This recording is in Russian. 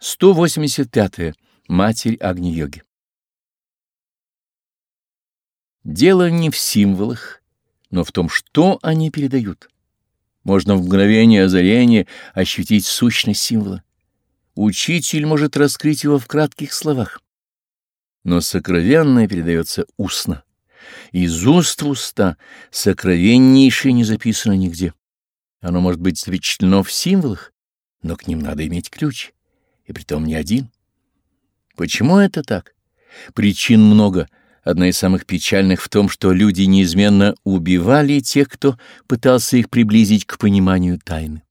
185. -е. Матерь Агни-йоги Дело не в символах, но в том, что они передают. Можно в мгновение озарения ощутить сущность символа. Учитель может раскрыть его в кратких словах. Но сокровенное передается устно. Из уст в уста сокровеннейшее не записано нигде. Оно может быть запечатлено в символах, но к ним надо иметь ключ, и притом не один. Почему это так? Причин много. Одна из самых печальных в том, что люди неизменно убивали тех, кто пытался их приблизить к пониманию тайны.